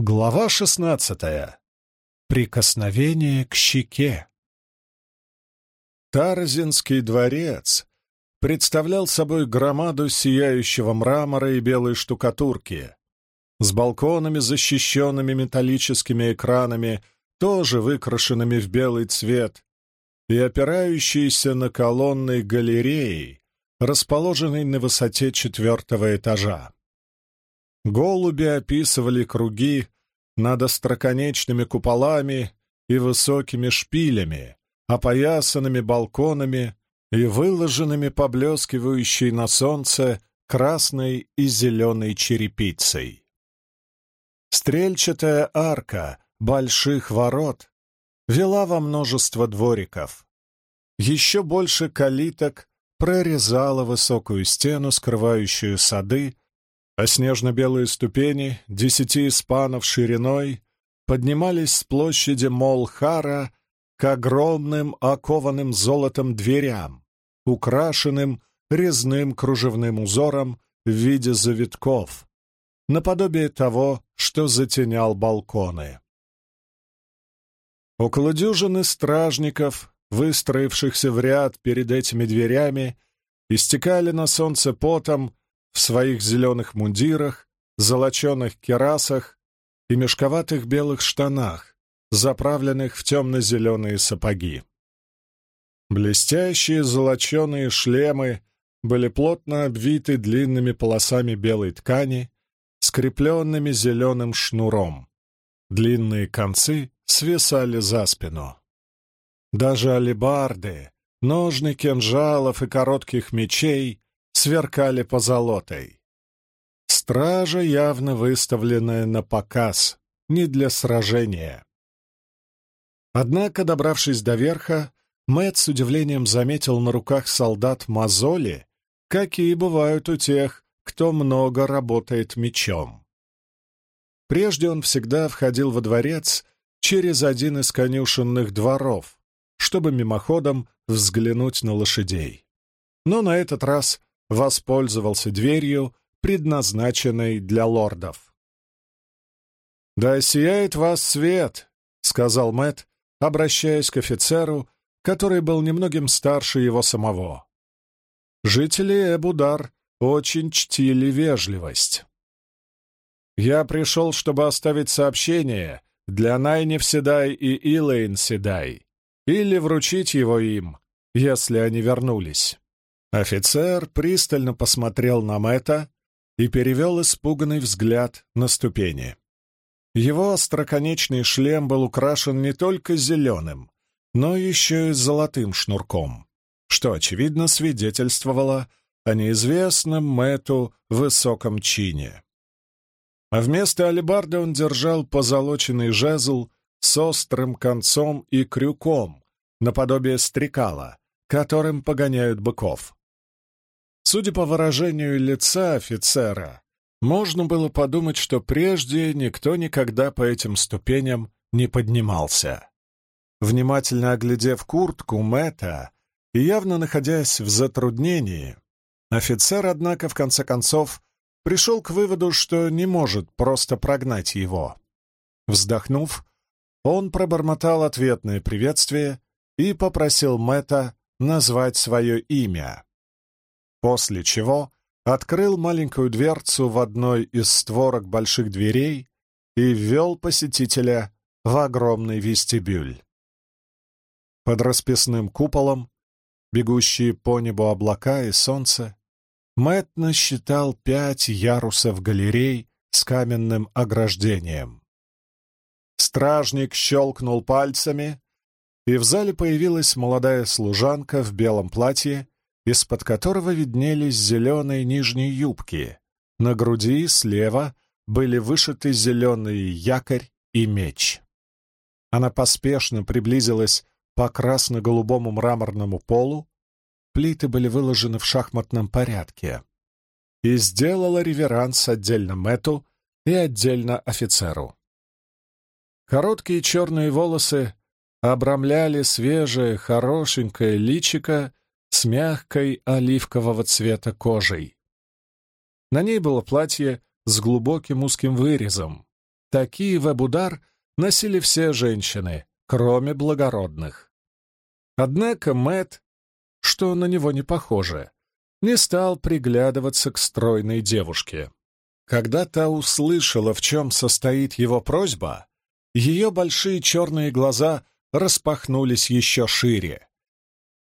Глава шестнадцатая. Прикосновение к щеке. Тарзинский дворец представлял собой громаду сияющего мрамора и белой штукатурки, с балконами, защищенными металлическими экранами, тоже выкрашенными в белый цвет, и опирающиеся на колонны галереи, расположенной на высоте четвертого этажа. Голуби описывали круги над остроконечными куполами и высокими шпилями, опоясанными балконами и выложенными поблескивающей на солнце красной и зеленой черепицей. Стрельчатая арка больших ворот вела во множество двориков. Еще больше калиток прорезала высокую стену, скрывающую сады, а снежно-белые ступени, десяти испанов шириной, поднимались с площади Молхара к огромным окованным золотом дверям, украшенным резным кружевным узором в виде завитков, наподобие того, что затенял балконы. Около дюжины стражников, выстроившихся в ряд перед этими дверями, истекали на солнце потом в своих зеленых мундирах, золоченых керасах и мешковатых белых штанах, заправленных в темно-зеленые сапоги. Блестящие золоченые шлемы были плотно обвиты длинными полосами белой ткани, скрепленными зеленым шнуром. Длинные концы свисали за спину. Даже алебарды, ножны кинжалов и коротких мечей сверкали позолотой. Стража явно выставленная на показ, не для сражения. Однако, добравшись до верха, Мэтт с удивлением заметил на руках солдат мозоли, какие бывают у тех, кто много работает мечом. Прежде он всегда входил во дворец через один из конюшенных дворов, чтобы мимоходом взглянуть на лошадей. Но на этот раз воспользовался дверью, предназначенной для лордов. «Да сияет вас свет», — сказал Мэт, обращаясь к офицеру, который был немногим старше его самого. Жители Эбудар очень чтили вежливость. «Я пришел, чтобы оставить сообщение для Найнев Седай и Илэйн Седай, или вручить его им, если они вернулись». Офицер пристально посмотрел на Мэтта и перевел испуганный взгляд на ступени. Его остроконечный шлем был украшен не только зеленым, но еще и золотым шнурком, что, очевидно, свидетельствовало о неизвестном Мэту высоком чине. А вместо алебарды он держал позолоченный жезл с острым концом и крюком, наподобие стрекала, которым погоняют быков. Судя по выражению лица офицера, можно было подумать, что прежде никто никогда по этим ступеням не поднимался. Внимательно оглядев куртку Мэтта и явно находясь в затруднении, офицер, однако, в конце концов, пришел к выводу, что не может просто прогнать его. Вздохнув, он пробормотал ответное приветствие и попросил Мэтта назвать свое имя после чего открыл маленькую дверцу в одной из створок больших дверей и ввел посетителя в огромный вестибюль. Под расписным куполом, бегущие по небу облака и солнце, Мэтт насчитал пять ярусов галерей с каменным ограждением. Стражник щелкнул пальцами, и в зале появилась молодая служанка в белом платье из-под которого виднелись зеленые нижние юбки. На груди слева были вышиты зеленый якорь и меч. Она поспешно приблизилась по красно-голубому мраморному полу, плиты были выложены в шахматном порядке, и сделала реверанс отдельно Мэту и отдельно офицеру. Короткие черные волосы обрамляли свежее, хорошенькое личико с мягкой оливкового цвета кожей. На ней было платье с глубоким узким вырезом, Такие вебудар носили все женщины, кроме благородных. Однако Мэт, что на него не похоже, не стал приглядываться к стройной девушке. Когда та услышала, в чем состоит его просьба, ее большие черные глаза распахнулись еще шире.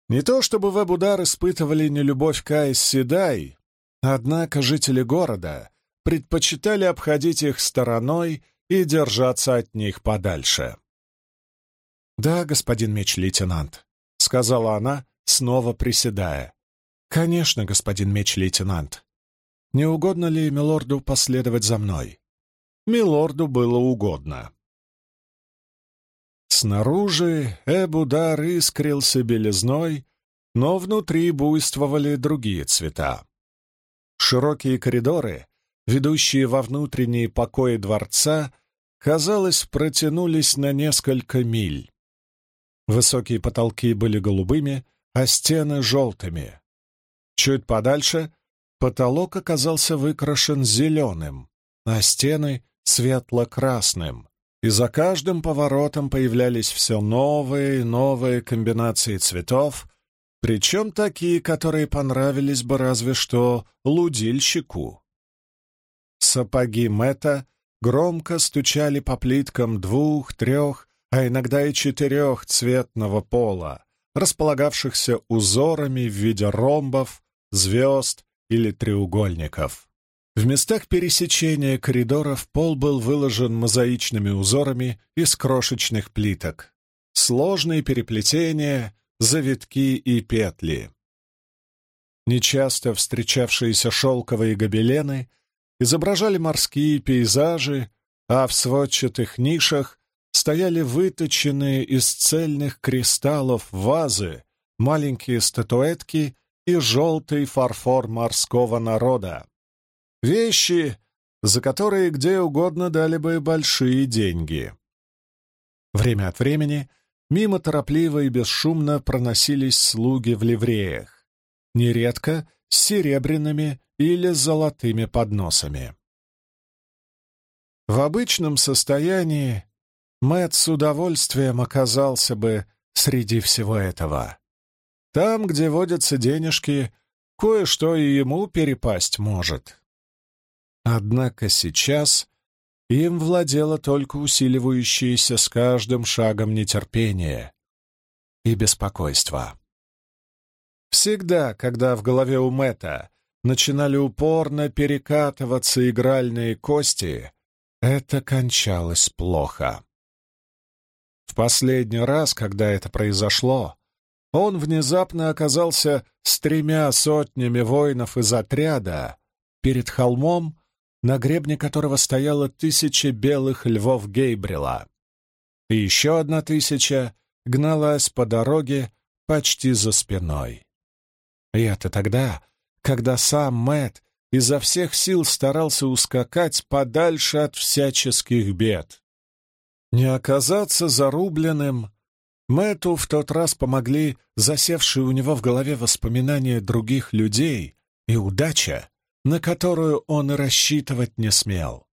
Не то чтобы Вебудар испытывали нелюбовь к Айс Седай, однако жители города предпочитали обходить их стороной и держаться от них подальше. «Да, господин меч-лейтенант», — сказала она, снова приседая. «Конечно, господин меч-лейтенант. Не угодно ли милорду последовать за мной?» Милорду было угодно. Снаружи Эбудар искрился белизной, но внутри буйствовали другие цвета. Широкие коридоры, ведущие во внутренние покои дворца, казалось, протянулись на несколько миль. Высокие потолки были голубыми, а стены — желтыми. Чуть подальше потолок оказался выкрашен зеленым, а стены — светло-красным, и за каждым поворотом появлялись все новые и новые комбинации цветов, причем такие, которые понравились бы разве что лудильщику. Сапоги Мэтта громко стучали по плиткам двух, трех, а иногда и четырех цветного пола, располагавшихся узорами в виде ромбов, звезд или треугольников. В местах пересечения коридоров пол был выложен мозаичными узорами из крошечных плиток. Сложные переплетения, завитки и петли. Нечасто встречавшиеся шелковые гобелены изображали морские пейзажи, а в сводчатых нишах стояли выточенные из цельных кристаллов вазы, маленькие статуэтки и желтый фарфор морского народа. Вещи, за которые где угодно дали бы большие деньги. Время от времени мимо торопливо и бесшумно проносились слуги в ливреях, нередко с серебряными или золотыми подносами. В обычном состоянии Мэт с удовольствием оказался бы среди всего этого. Там, где водятся денежки, кое-что и ему перепасть может. Однако сейчас им владело только усиливающееся с каждым шагом нетерпение и беспокойство. Всегда, когда в голове у Мэтта начинали упорно перекатываться игральные кости, это кончалось плохо. В последний раз, когда это произошло, он внезапно оказался с тремя сотнями воинов из отряда перед холмом, на гребне которого стояло тысяча белых львов Гейбрила. И еще одна тысяча гналась по дороге почти за спиной. И это тогда, когда сам Мэт изо всех сил старался ускакать подальше от всяческих бед. Не оказаться зарубленным Мэту в тот раз помогли засевшие у него в голове воспоминания других людей и удача, на которую он рассчитывать не смел.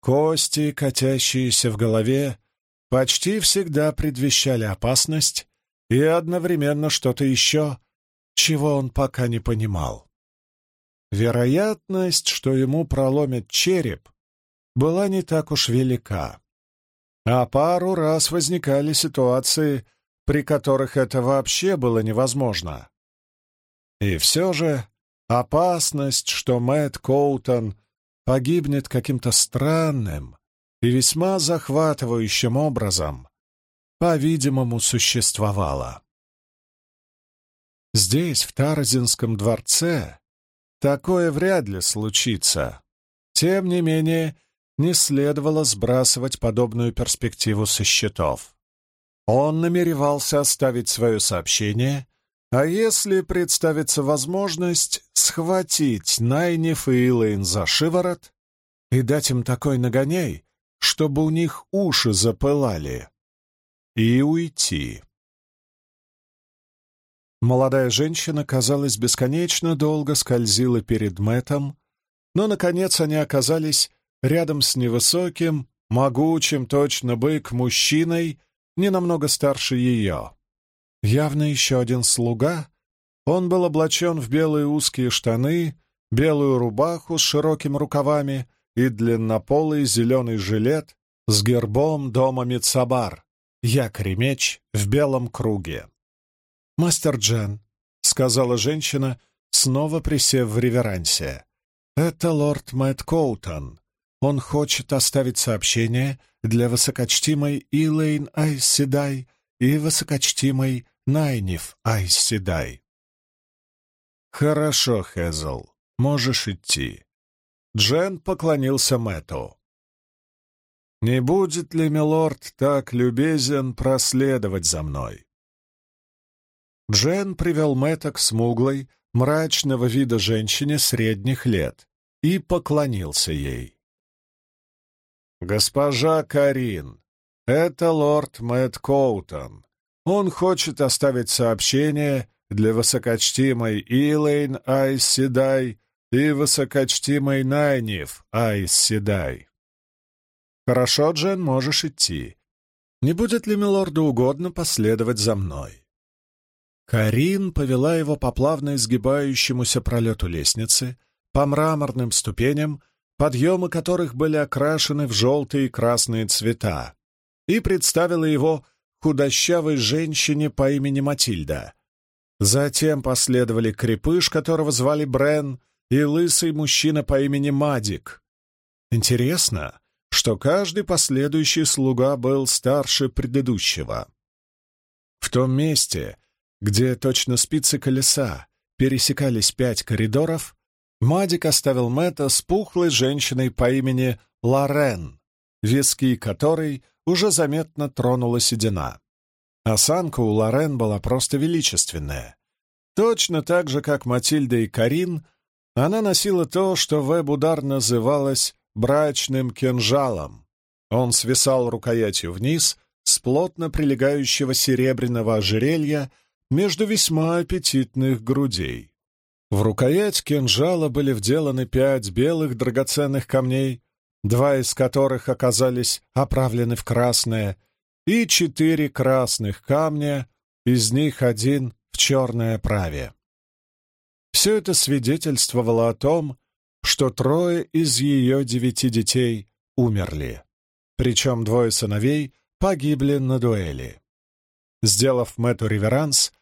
Кости, катящиеся в голове, почти всегда предвещали опасность и одновременно что-то еще, чего он пока не понимал. Вероятность, что ему проломят череп, была не так уж велика. А пару раз возникали ситуации, при которых это вообще было невозможно. И все же Опасность, что Мэтт Коутон погибнет каким-то странным и весьма захватывающим образом, по-видимому, существовала. Здесь, в Тарзинском дворце, такое вряд ли случится. Тем не менее, не следовало сбрасывать подобную перспективу со счетов. Он намеревался оставить свое сообщение а если представится возможность схватить Найниф и Илэйн за шиворот и дать им такой нагоней, чтобы у них уши запылали, и уйти. Молодая женщина, казалось, бесконечно долго скользила перед Мэтом, но, наконец, они оказались рядом с невысоким, могучим, точно бык, мужчиной, не намного старше ее. Явно еще один слуга. Он был облачен в белые узкие штаны, белую рубаху с широкими рукавами и длиннополый зеленый жилет с гербом дома Мицабар, якорь меч в белом круге. «Мастер Джен», — сказала женщина, снова присев в реверансе, — «это лорд Мэтт Коутон. Он хочет оставить сообщение для высокочтимой Илэйн Айсседай и высокочтимой Найниф Айсседай». «Хорошо, Хезл, можешь идти». Джен поклонился Мэтту. «Не будет ли милорд так любезен проследовать за мной?» Джен привел Мэтта к смуглой, мрачного вида женщине средних лет и поклонился ей. «Госпожа Карин, это лорд Мэтт Коутон. Он хочет оставить сообщение для высокочтимой Илэйн Айс и высокочтимой Найниф Айс. «Хорошо, Джен, можешь идти. Не будет ли милорду угодно последовать за мной?» Карин повела его по плавно изгибающемуся пролету лестницы, по мраморным ступеням, подъемы которых были окрашены в желтые и красные цвета, и представила его худощавой женщине по имени Матильда. Затем последовали крепыш, которого звали Брен, и лысый мужчина по имени Мадик. Интересно, что каждый последующий слуга был старше предыдущего. В том месте, где точно спицы колеса пересекались пять коридоров, Мадик оставил Мэтта с пухлой женщиной по имени Лорен, виски которой уже заметно тронула седина. Осанка у Лорен была просто величественная. Точно так же, как Матильда и Карин, она носила то, что Вебудар называлось брачным кинжалом. Он свисал рукоятью вниз с плотно прилегающего серебряного ожерелья между весьма аппетитных грудей. В рукоять кинжала были вделаны пять белых драгоценных камней, два из которых оказались оправлены в красное, и четыре красных камня, из них один в черной оправе. Все это свидетельствовало о том, что трое из ее девяти детей умерли, причем двое сыновей погибли на дуэли. Сделав Мэтту реверанс,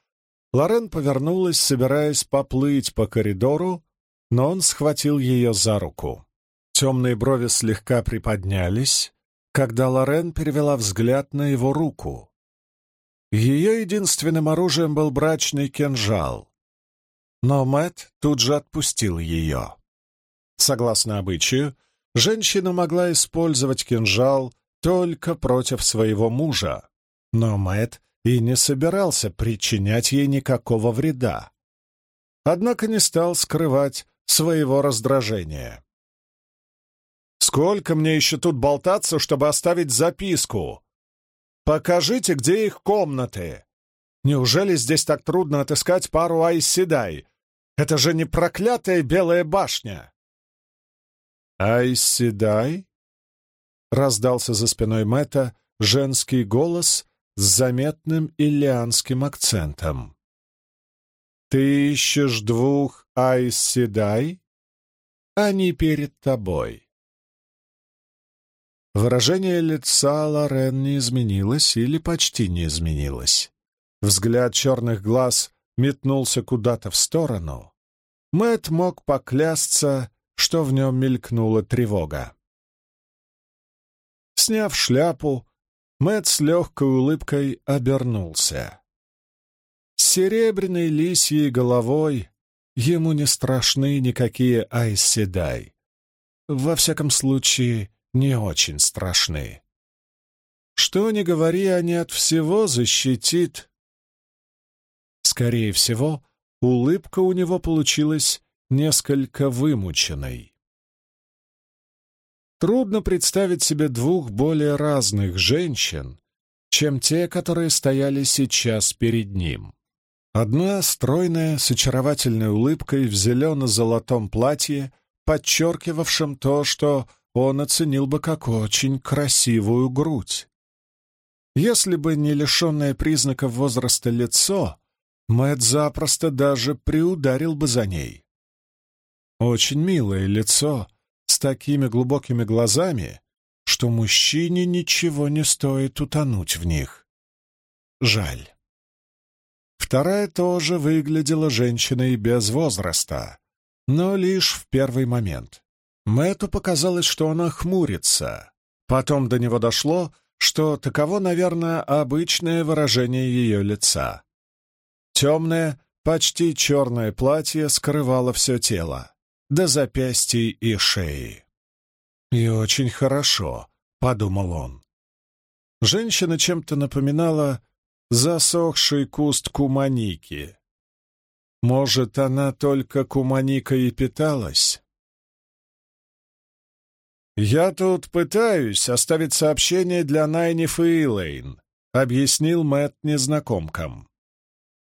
Лорен повернулась, собираясь поплыть по коридору, но он схватил ее за руку. Темные брови слегка приподнялись, когда Лорен перевела взгляд на его руку. Ее единственным оружием был брачный кинжал, но Мэт тут же отпустил ее. Согласно обычаю, женщина могла использовать кинжал только против своего мужа, но Мэт и не собирался причинять ей никакого вреда. Однако не стал скрывать своего раздражения. «Сколько мне еще тут болтаться, чтобы оставить записку? Покажите, где их комнаты. Неужели здесь так трудно отыскать пару Айсседай? Это же не проклятая Белая башня!» «Айсседай?» — раздался за спиной Мэтта женский голос с заметным иллианским акцентом. «Ты ищешь двух Айсседай? Они перед тобой». Выражение лица Лорен не изменилось или почти не изменилось. Взгляд черных глаз метнулся куда-то в сторону. Мэт мог поклясться, что в нем мелькнула тревога. Сняв шляпу, Мэт с легкой улыбкой обернулся. С серебряной лисьей головой ему не страшны никакие айседай. Во всяком случае, не очень страшны. Что ни говори, они от всего защитит. Скорее всего, улыбка у него получилась несколько вымученной. Трудно представить себе двух более разных женщин, чем те, которые стояли сейчас перед ним. Одна стройная, с очаровательной улыбкой в зелено-золотом платье, подчеркивавшем то, что он оценил бы как очень красивую грудь. Если бы не лишенное признаков возраста лицо, Мэтт запросто даже приударил бы за ней. Очень милое лицо с такими глубокими глазами, что мужчине ничего не стоит утонуть в них. Жаль. Вторая тоже выглядела женщиной без возраста, но лишь в первый момент. Мэтту показалось, что она хмурится. Потом до него дошло, что таково, наверное, обычное выражение ее лица. Темное, почти черное платье скрывало все тело, до запястья и шеи. «И очень хорошо», — подумал он. Женщина чем-то напоминала засохший куст куманики. Может, она только куманикой и питалась? «Я тут пытаюсь оставить сообщение для Найниф и Элейн», — объяснил Мэтт незнакомкам.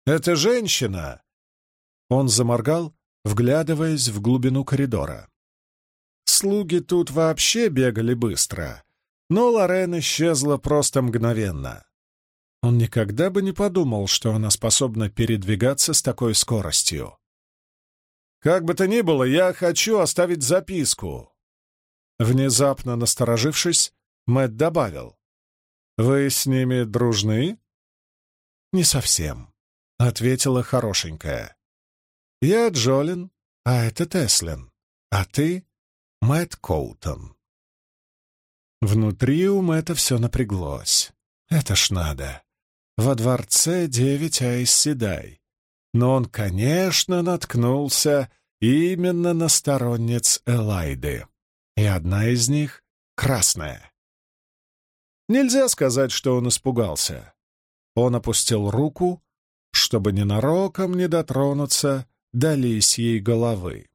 «Эта женщина...» Он заморгал, вглядываясь в глубину коридора. Слуги тут вообще бегали быстро, но Лорен исчезла просто мгновенно. Он никогда бы не подумал, что она способна передвигаться с такой скоростью. «Как бы то ни было, я хочу оставить записку», Внезапно насторожившись, Мэтт добавил. «Вы с ними дружны?» «Не совсем», — ответила хорошенькая. «Я Джолин, а это Теслин, а ты — Мэтт Коутон». Внутри у Мэтта все напряглось. Это ж надо. Во дворце девять Айсседай. Но он, конечно, наткнулся именно на сторонниц Элайды и одна из них — красная. Нельзя сказать, что он испугался. Он опустил руку, чтобы ненароком не дотронуться до лисьей головы.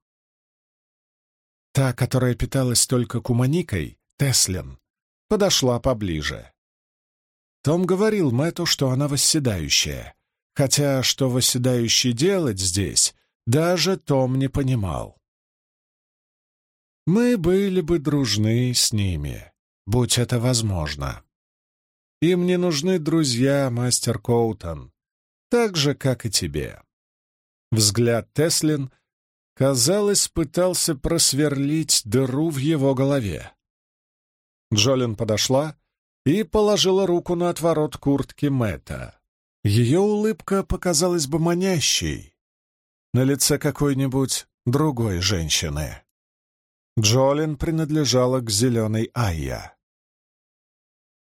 Та, которая питалась только куманикой, Теслин, подошла поближе. Том говорил Мэту, что она восседающая, хотя что восседающий делать здесь, даже Том не понимал мы были бы дружны с ними, будь это возможно. Им не нужны друзья, мастер Коутон, так же, как и тебе. Взгляд Теслин, казалось, пытался просверлить дыру в его голове. Джолин подошла и положила руку на отворот куртки Мэтта. Ее улыбка показалась бы манящей на лице какой-нибудь другой женщины. Джолин принадлежала к зеленой Айя.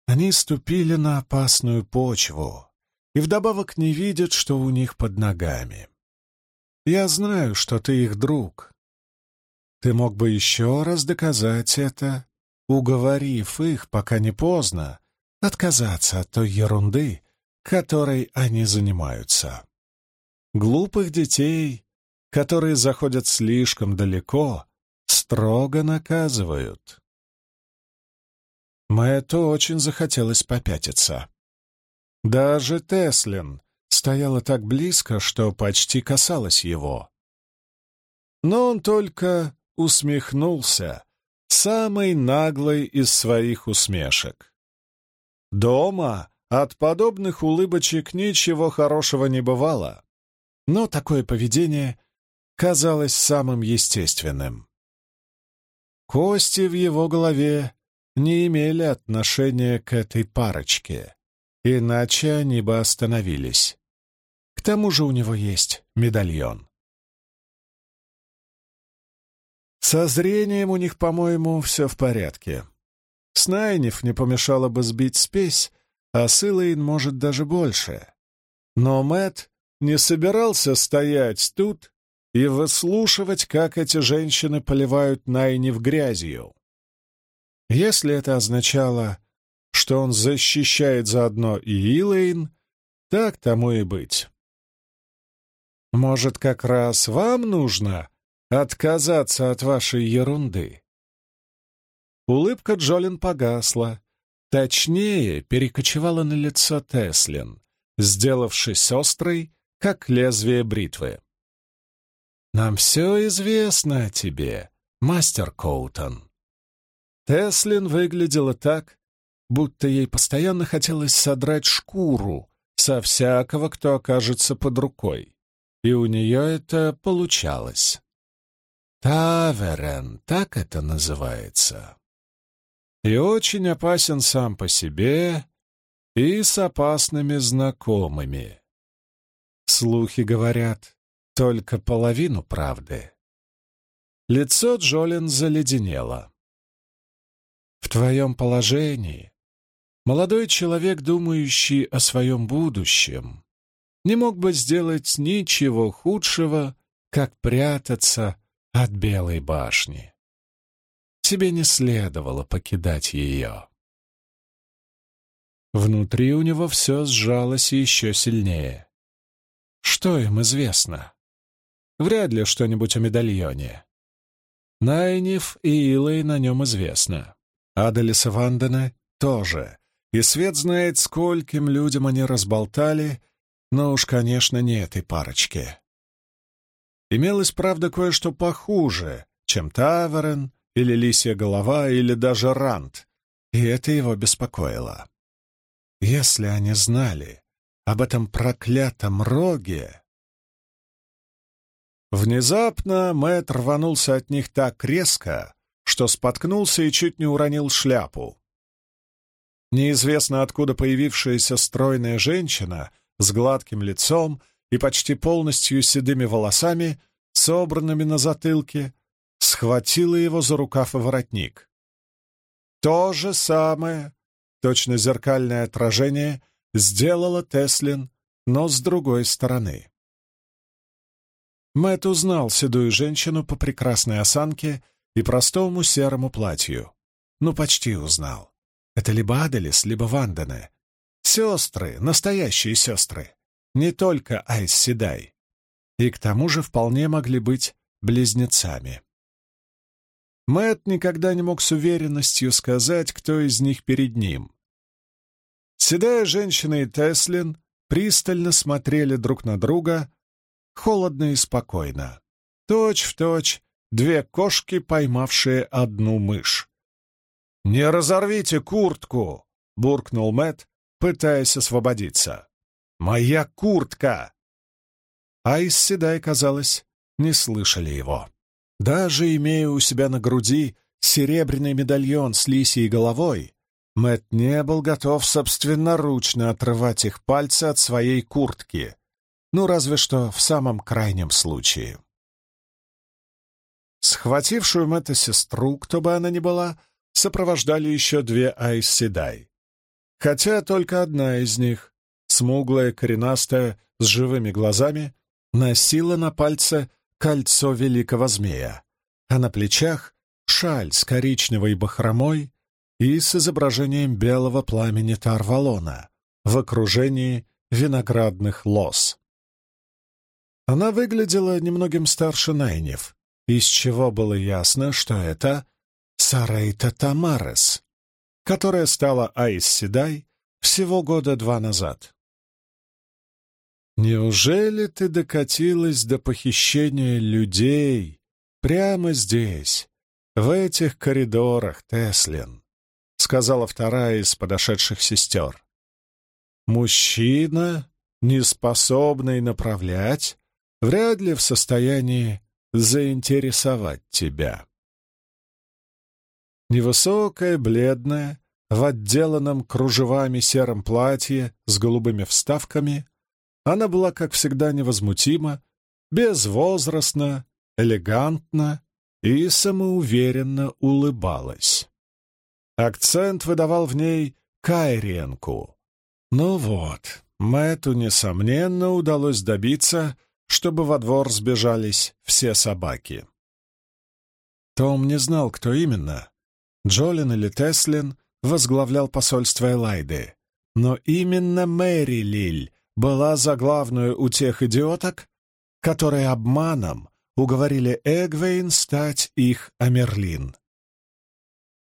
Они ступили на опасную почву и вдобавок не видят, что у них под ногами. Я знаю, что ты их друг. Ты мог бы еще раз доказать это, уговорив их, пока не поздно, отказаться от той ерунды, которой они занимаются. Глупых детей, которые заходят слишком далеко, строго наказывают. Мэтту очень захотелось попятиться. Даже Теслин стояла так близко, что почти касалась его. Но он только усмехнулся, самой наглой из своих усмешек. Дома от подобных улыбочек ничего хорошего не бывало, но такое поведение казалось самым естественным. Кости в его голове не имели отношения к этой парочке, иначе они бы остановились. К тому же у него есть медальон. Со зрением у них, по-моему, все в порядке. Снайнев не помешало бы сбить спесь, а Сылаин может даже больше. Но Мэт не собирался стоять тут и выслушивать, как эти женщины поливают Найнив грязью. Если это означало, что он защищает заодно и Илэйн, так тому и быть. Может, как раз вам нужно отказаться от вашей ерунды? Улыбка Джолин погасла, точнее, перекочевала на лицо Теслин, сделавшись острой, как лезвие бритвы. Нам все известно о тебе, мастер Коутон. Теслин выглядела так, будто ей постоянно хотелось содрать шкуру со всякого, кто окажется под рукой. И у нее это получалось. Таверен, так это называется. И очень опасен сам по себе и с опасными знакомыми. Слухи говорят только половину правды. Лицо Джолин заледенело. В твоем положении молодой человек, думающий о своем будущем, не мог бы сделать ничего худшего, как прятаться от Белой башни. Тебе не следовало покидать ее. Внутри у него все сжалось еще сильнее. Что им известно? Вряд ли что-нибудь о медальоне. Найниф и Илой на нем известно. Аделиса Вандена тоже. И Свет знает, скольким людям они разболтали, но уж, конечно, не этой парочке. Имелось, правда, кое-что похуже, чем Таверен или Лисья голова или даже Рант, и это его беспокоило. Если они знали об этом проклятом роге... Внезапно Мэтт рванулся от них так резко, что споткнулся и чуть не уронил шляпу. Неизвестно откуда появившаяся стройная женщина с гладким лицом и почти полностью седыми волосами, собранными на затылке, схватила его за рукав и воротник. То же самое, точно зеркальное отражение, сделала Теслин, но с другой стороны. Мэт узнал седую женщину по прекрасной осанке и простому серому платью. Ну, почти узнал. Это либо Аделис, либо Вандене. Сестры, настоящие сестры. Не только Айс Седай. И к тому же вполне могли быть близнецами. Мэт никогда не мог с уверенностью сказать, кто из них перед ним. Седая женщина и Теслин пристально смотрели друг на друга, холодно и спокойно. Точь в точь две кошки, поймавшие одну мышь. «Не разорвите куртку!» — буркнул Мэт, пытаясь освободиться. «Моя куртка!» Айс Седай, казалось, не слышали его. Даже имея у себя на груди серебряный медальон с лисьей головой, Мэт не был готов собственноручно отрывать их пальцы от своей куртки, ну разве что в самом крайнем случае. Схватившую Мэтта сестру, кто бы она ни была, сопровождали еще две Айсседай. Хотя только одна из них, смуглая, коренастая, с живыми глазами, носила на пальце кольцо великого змея, а на плечах — шаль с коричневой бахромой и с изображением белого пламени Тарвалона в окружении виноградных лоз. Она выглядела немногим старше Найнев, из чего было ясно, что это Сарейта Тамарес, которая стала Айс Седай всего года два назад. «Неужели ты докатилась до похищения людей прямо здесь, в этих коридорах, Теслин?» — сказала вторая из подошедших сестер. «Мужчина, не способный направлять, вряд ли в состоянии заинтересовать тебя. Невысокая, бледная, в отделанном кружевами сером платье с голубыми вставками, она была, как всегда, невозмутима, безвозрастна, элегантна и самоуверенно улыбалась. Акцент выдавал в ней Кайренку. Ну вот, Мэтту, несомненно, удалось добиться, чтобы во двор сбежались все собаки. Том не знал, кто именно. Джолин или Теслин возглавлял посольство Элайды. Но именно Мэри Лиль была за главную у тех идиоток, которые обманом уговорили Эгвейн стать их Амерлин.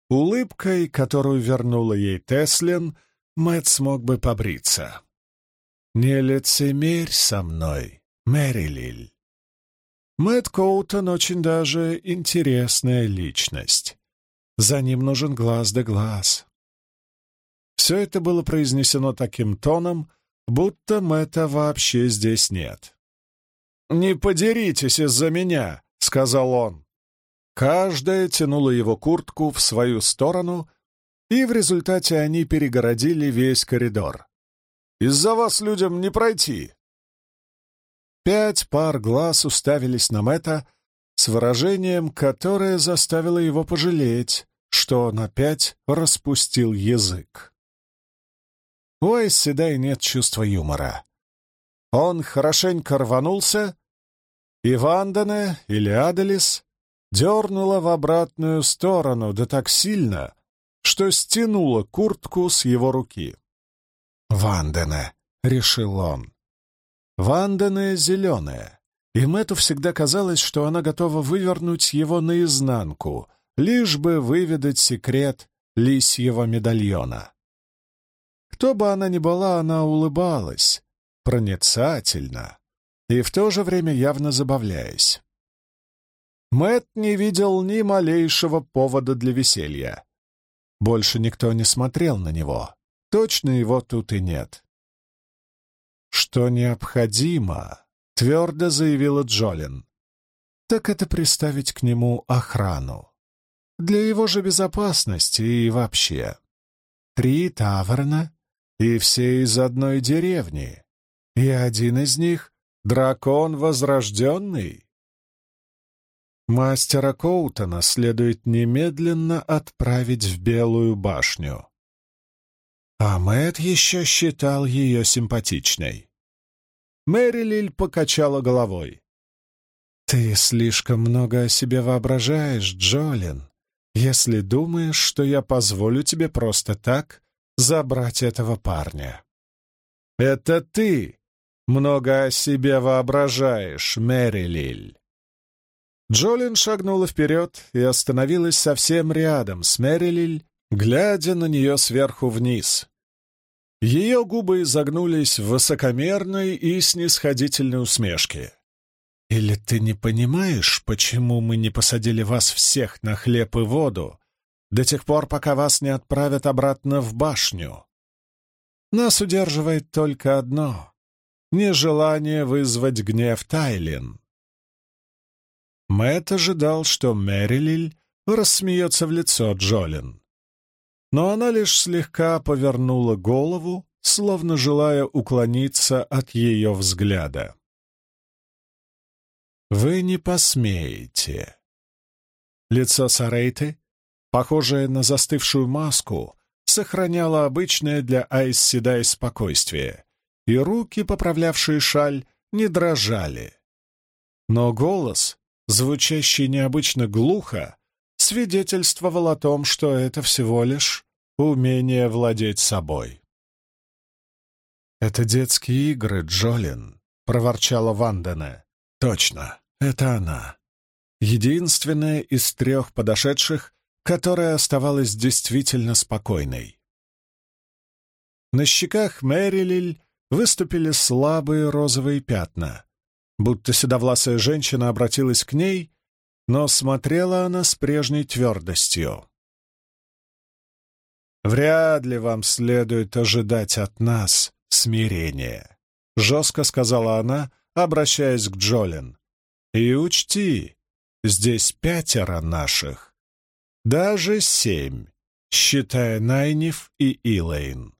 Улыбкой, которую вернула ей Теслин, Мэтт смог бы побриться. «Не лицемерь со мной», Мэрилиль. Мэтт Коутон очень даже интересная личность. За ним нужен глаз да глаз. Все это было произнесено таким тоном, будто Мэтта вообще здесь нет. «Не подеритесь из-за меня», — сказал он. Каждая тянула его куртку в свою сторону, и в результате они перегородили весь коридор. «Из-за вас людям не пройти!» Пять пар глаз уставились на Мэтта с выражением, которое заставило его пожалеть, что он опять распустил язык. У Айседай нет чувства юмора. Он хорошенько рванулся, и Вандане или Аделис дернула в обратную сторону, да так сильно, что стянула куртку с его руки. «Вандене», — решил он. «Вандене зеленая, и Мэтту всегда казалось, что она готова вывернуть его наизнанку, лишь бы выведать секрет лисьего медальона. Кто бы она ни была, она улыбалась, проницательно и в то же время явно забавляясь. Мэт не видел ни малейшего повода для веселья. Больше никто не смотрел на него. Точно его тут и нет. Что необходимо, — твердо заявила Джолин. «Так это приставить к нему охрану. Для его же безопасности и вообще. Три таверна и все из одной деревни. И один из них — дракон возрожденный. Мастера Коутона следует немедленно отправить в Белую башню. А Мэтт еще считал ее симпатичной. Мэри Лиль покачала головой. «Ты слишком много о себе воображаешь, Джолин, если думаешь, что я позволю тебе просто так забрать этого парня». «Это ты много о себе воображаешь, Мэри Лиль». Джолин шагнула вперед и остановилась совсем рядом с Мэрилиль, глядя на нее сверху вниз. Ее губы изогнулись в высокомерной и снисходительной усмешке. «Или ты не понимаешь, почему мы не посадили вас всех на хлеб и воду до тех пор, пока вас не отправят обратно в башню? Нас удерживает только одно — нежелание вызвать гнев Тайлин». Мэтт ожидал, что Мэрилиль рассмеется в лицо Джолин но она лишь слегка повернула голову, словно желая уклониться от ее взгляда. «Вы не посмеете». Лицо Сарейты, похожее на застывшую маску, сохраняло обычное для Айс Седай спокойствие, и руки, поправлявшие шаль, не дрожали. Но голос, звучащий необычно глухо, свидетельствовал о том, что это всего лишь умение владеть собой. «Это детские игры, Джолин», — проворчала Вандене. «Точно, это она. Единственная из трех подошедших, которая оставалась действительно спокойной». На щеках Мэрилиль выступили слабые розовые пятна, будто седовласая женщина обратилась к ней но смотрела она с прежней твердостью. «Вряд ли вам следует ожидать от нас смирения», — жестко сказала она, обращаясь к Джолин. «И учти, здесь пятеро наших, даже семь, считая Найниф и Илэйн».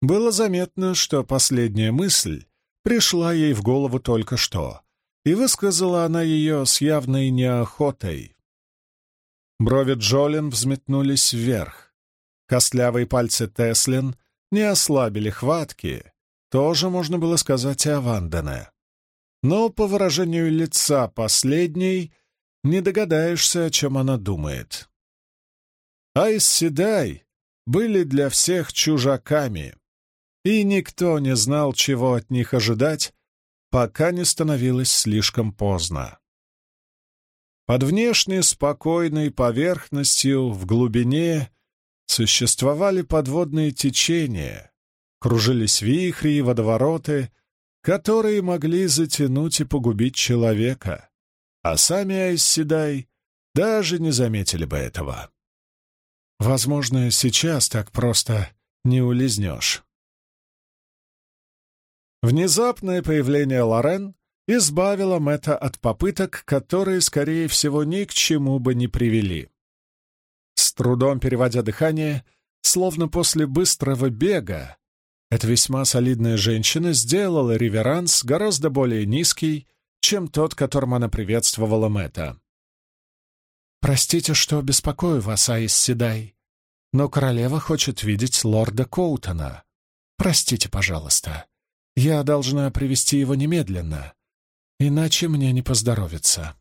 Было заметно, что последняя мысль пришла ей в голову только что, и высказала она ее с явной неохотой. Брови Джолин взметнулись вверх. Костлявые пальцы Теслин не ослабили хватки, тоже можно было сказать и о Вандене. Но по выражению лица последней не догадаешься, о чем она думает. Айс Седай были для всех чужаками, и никто не знал, чего от них ожидать, пока не становилось слишком поздно. Под внешне спокойной поверхностью в глубине существовали подводные течения, кружились вихри и водовороты, которые могли затянуть и погубить человека, а сами Айсседай даже не заметили бы этого. Возможно, сейчас так просто не улизнешь. Внезапное появление Лорен избавило Мэтта от попыток, которые, скорее всего, ни к чему бы не привели. Трудом переводя дыхание, словно после быстрого бега, эта весьма солидная женщина сделала реверанс гораздо более низкий, чем тот, которым она приветствовала Мэтта. «Простите, что беспокою вас, Аис Седай, но королева хочет видеть лорда Коутона. Простите, пожалуйста. Я должна привести его немедленно, иначе мне не поздоровится».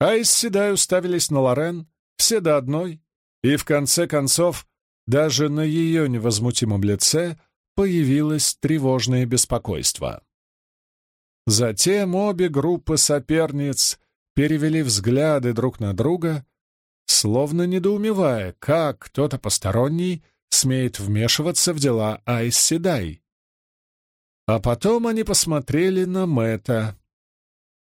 Айс Седай уставились на Лорен, все до одной, и в конце концов даже на ее невозмутимом лице появилось тревожное беспокойство. Затем обе группы соперниц перевели взгляды друг на друга, словно недоумевая, как кто-то посторонний смеет вмешиваться в дела Айс Седай. А потом они посмотрели на Мэтта.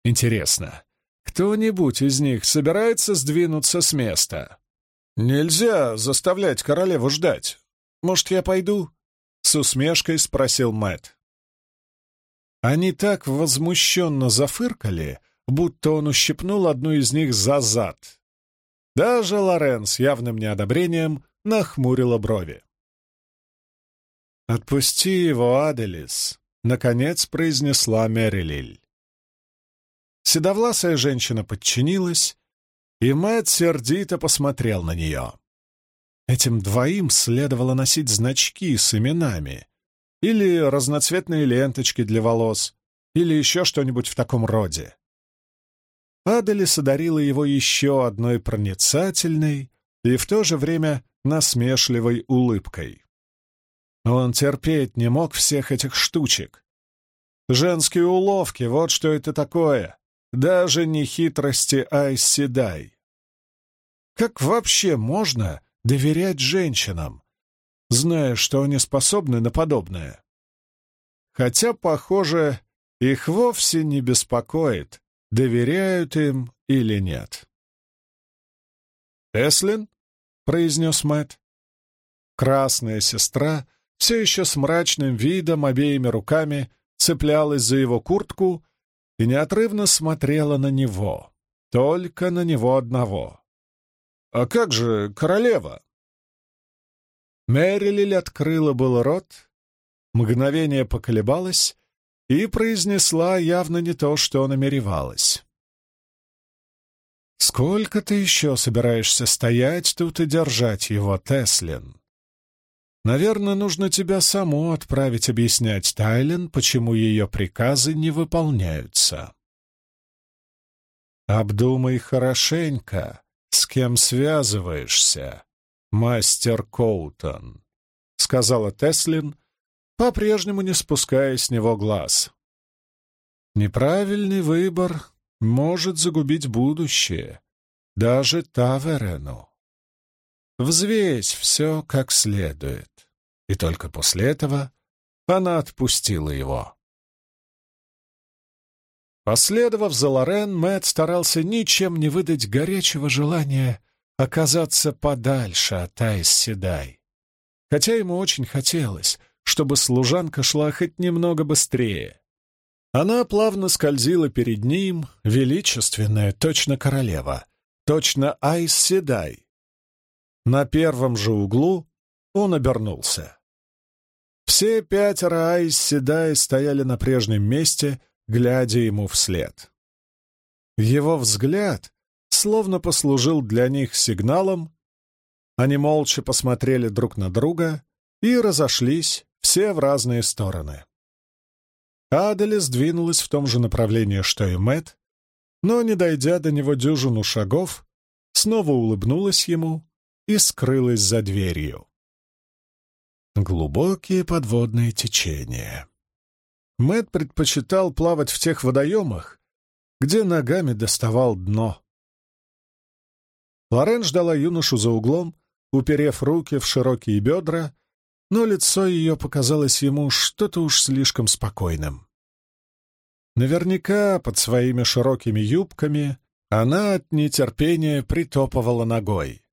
Интересно, кто-нибудь из них собирается сдвинуться с места? «Нельзя заставлять королеву ждать. Может, я пойду?» — с усмешкой спросил Мэтт. Они так возмущенно зафыркали, будто он ущипнул одну из них за зад. Даже Лорен с явным неодобрением нахмурила брови. «Отпусти его, Аделис», — наконец произнесла Мерилиль. Седовласая женщина подчинилась, и Мэтт сердито посмотрел на нее. Этим двоим следовало носить значки с именами или разноцветные ленточки для волос, или еще что-нибудь в таком роде. Аделис одарила его еще одной проницательной и в то же время насмешливой улыбкой. Он терпеть не мог всех этих штучек. Женские уловки, вот что это такое. Даже не хитрости Айсседай. Как вообще можно доверять женщинам, зная, что они способны на подобное? Хотя, похоже, их вовсе не беспокоит, доверяют им или нет. «Эслин?» — произнес Мэтт. Красная сестра все еще с мрачным видом обеими руками цеплялась за его куртку и неотрывно смотрела на него, только на него одного. «А как же королева?» Мэрилиль открыла был рот, мгновение поколебалась и произнесла явно не то, что намеревалась. «Сколько ты еще собираешься стоять тут и держать его, Теслин? Наверное, нужно тебя саму отправить объяснять Тайлен, почему ее приказы не выполняются. Обдумай хорошенько, с кем связываешься, мастер Коутон», — сказала Теслин, по-прежнему не спуская с него глаз. Неправильный выбор может загубить будущее, даже Таверену. Взвесь все как следует. И только после этого она отпустила его. Последовав за Лорен, Мэтт старался ничем не выдать горячего желания оказаться подальше от Айс Седай. Хотя ему очень хотелось, чтобы служанка шла хоть немного быстрее. Она плавно скользила перед ним, величественная, точно королева, точно Айс Седай. На первом же углу он обернулся. Все пятеро Айс Седай стояли на прежнем месте, глядя ему вслед. Его взгляд словно послужил для них сигналом. Они молча посмотрели друг на друга и разошлись, все в разные стороны. Адели сдвинулась в том же направлении, что и Мэт, но, не дойдя до него дюжину шагов, снова улыбнулась ему и скрылась за дверью. Глубокие подводные течения. Мэт предпочитал плавать в тех водоемах, где ногами доставал дно. Лорен ждала юношу за углом, уперев руки в широкие бедра но лицо ее показалось ему что-то уж слишком спокойным. Наверняка под своими широкими юбками Она от нетерпения притопывала ногой.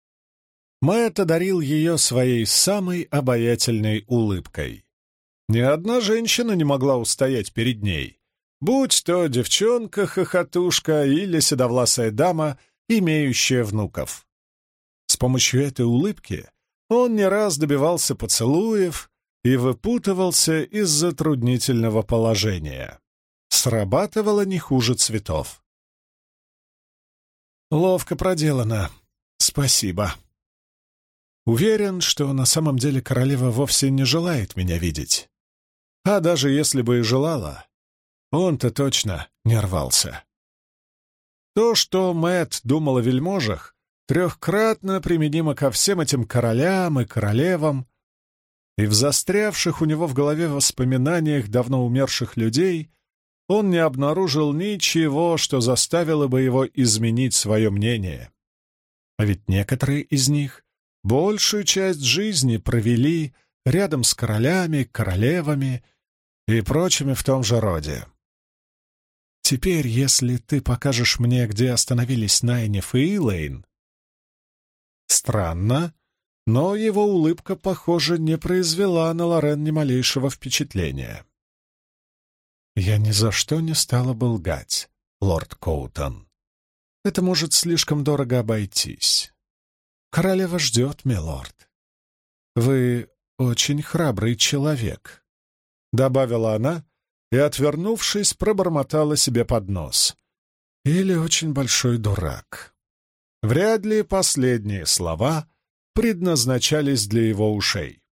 Мэтт одарил ее своей самой обаятельной улыбкой. Ни одна женщина не могла устоять перед ней, будь то девчонка-хохотушка или седовласая дама, имеющая внуков. С помощью этой улыбки он не раз добивался поцелуев и выпутывался из затруднительного положения. Срабатывало не хуже цветов. «Ловко проделано. Спасибо», Уверен, что на самом деле королева вовсе не желает меня видеть. А даже если бы и желала, он-то точно не рвался. То, что Мэт думал о вельможах, трехкратно применимо ко всем этим королям и королевам, и в застрявших у него в голове воспоминаниях давно умерших людей он не обнаружил ничего, что заставило бы его изменить свое мнение. А ведь некоторые из них большую часть жизни провели рядом с королями, королевами и прочими в том же роде. Теперь, если ты покажешь мне, где остановились Найниф и Илэйн... Странно, но его улыбка, похоже, не произвела на Лорен ни малейшего впечатления. «Я ни за что не стала бы лгать, лорд Коутон. Это может слишком дорого обойтись. Королева ждет, милорд. Вы очень храбрый человек», — добавила она и, отвернувшись, пробормотала себе под нос. «Или очень большой дурак». Вряд ли последние слова предназначались для его ушей.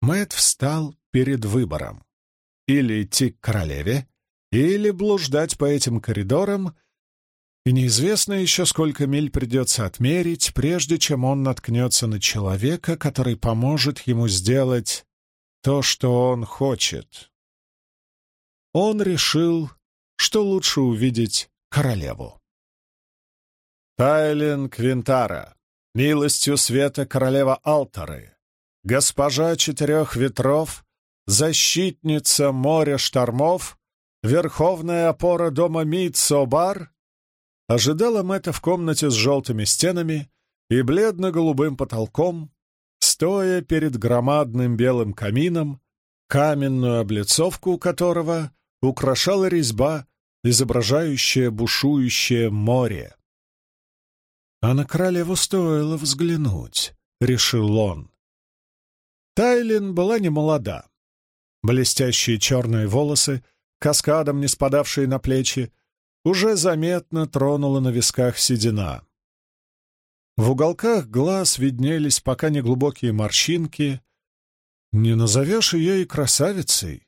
Мэт встал перед выбором. Или идти к королеве, или блуждать по этим коридорам, и неизвестно еще, сколько миль придется отмерить, прежде чем он наткнется на человека, который поможет ему сделать то, что он хочет он решил, что лучше увидеть королеву. Тайлин Квинтара, милостью света королева Алтары, госпожа четырех ветров, защитница моря штормов, верховная опора дома Митсобар, ожидала Мэтта в комнате с желтыми стенами и бледно-голубым потолком, стоя перед громадным белым камином, каменную облицовку которого украшала резьба, изображающая бушующее море. А на королеву стоило взглянуть, — решил он. Тайлин была не молода. Блестящие черные волосы, каскадом не спадавшие на плечи, уже заметно тронула на висках седина. В уголках глаз виднелись пока не глубокие морщинки. Не назовешь ее и красавицей.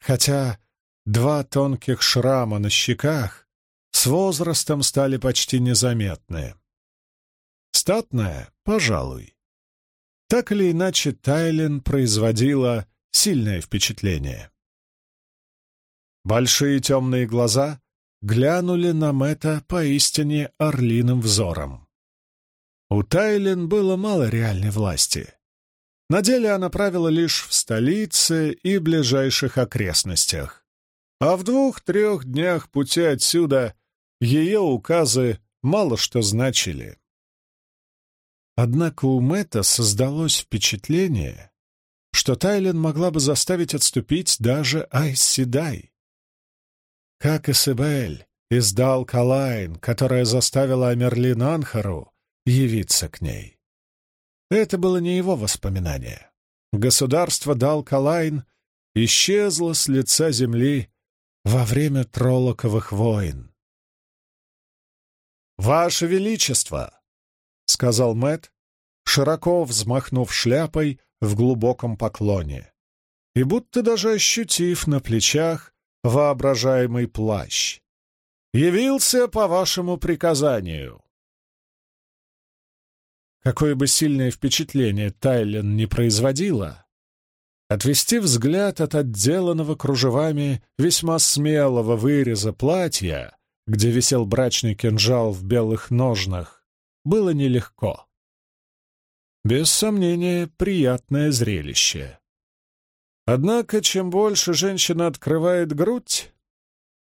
Хотя Два тонких шрама на щеках с возрастом стали почти незаметны. Статная, пожалуй. Так или иначе, Тайлен производила сильное впечатление. Большие темные глаза глянули на Мэтта поистине орлиным взором. У Тайлен было мало реальной власти. На деле она правила лишь в столице и ближайших окрестностях а в двух-трех днях пути отсюда ее указы мало что значили. Однако у Мэтта создалось впечатление, что Тайлен могла бы заставить отступить даже Айсседай. Как Исабель издал Калайн, которая заставила Амерлин Анхару явиться к ней. Это было не его воспоминание. Государство дал Калайн исчезло с лица земли во время Троллоковых войн. «Ваше Величество!» — сказал Мэт, широко взмахнув шляпой в глубоком поклоне, и будто даже ощутив на плечах воображаемый плащ. «Явился по вашему приказанию!» Какое бы сильное впечатление Тайлен не производила, Отвести взгляд от отделанного кружевами весьма смелого выреза платья, где висел брачный кинжал в белых ножнах, было нелегко. Без сомнения, приятное зрелище. Однако, чем больше женщина открывает грудь,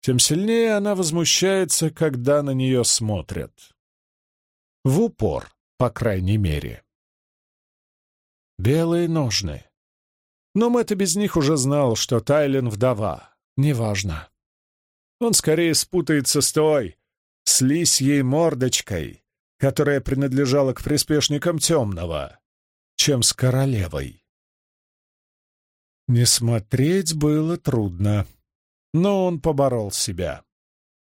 тем сильнее она возмущается, когда на нее смотрят. В упор, по крайней мере. Белые ножны. Но Мэтт без них уже знал, что Тайлен вдова. Неважно. Он скорее спутается с той, с лисьей мордочкой, которая принадлежала к приспешникам темного, чем с королевой. Не смотреть было трудно, но он поборол себя.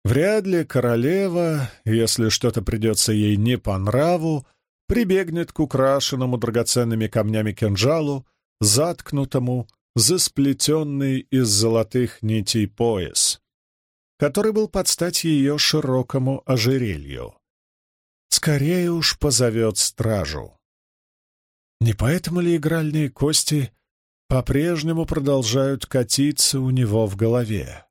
Вряд ли королева, если что-то придется ей не по нраву, прибегнет к украшенному драгоценными камнями кинжалу, заткнутому за сплетенный из золотых нитей пояс, который был под стать ее широкому ожерелью. Скорее уж позовет стражу. Не поэтому ли игральные кости по-прежнему продолжают катиться у него в голове?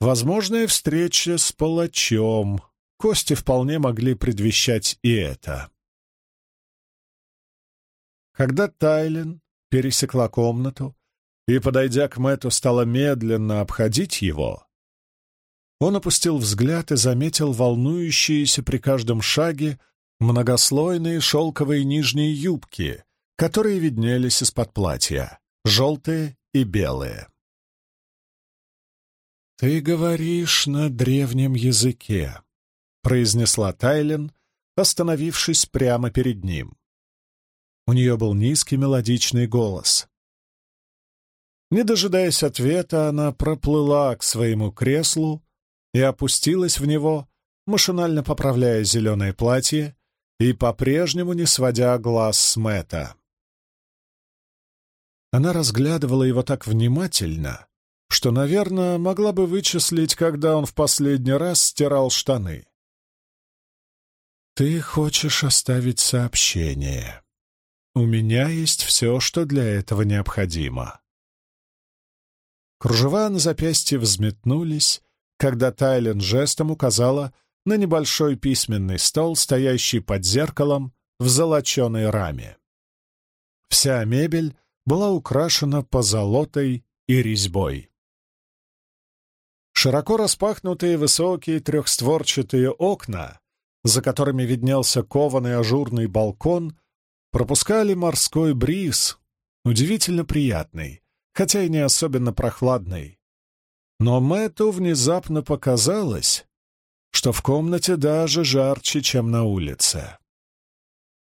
Возможная встреча с палачом, Кости вполне могли предвещать и это. Когда Тайлен пересекла комнату и, подойдя к Мэту, стала медленно обходить его, он опустил взгляд и заметил волнующиеся при каждом шаге многослойные шелковые нижние юбки, которые виднелись из-под платья, желтые и белые. «Ты говоришь на древнем языке», произнесла Тайлен, остановившись прямо перед ним. У нее был низкий мелодичный голос. Не дожидаясь ответа, она проплыла к своему креслу и опустилась в него, машинально поправляя зеленое платье и по-прежнему не сводя глаз с Мэтта. Она разглядывала его так внимательно, что, наверное, могла бы вычислить, когда он в последний раз стирал штаны. «Ты хочешь оставить сообщение. У меня есть все, что для этого необходимо». Кружева на запястье взметнулись, когда Тайлен жестом указала на небольшой письменный стол, стоящий под зеркалом в золоченой раме. Вся мебель была украшена позолотой и резьбой. Широко распахнутые высокие трехстворчатые окна за которыми виднелся кованый ажурный балкон, пропускали морской бриз, удивительно приятный, хотя и не особенно прохладный. Но Мэтту внезапно показалось, что в комнате даже жарче, чем на улице.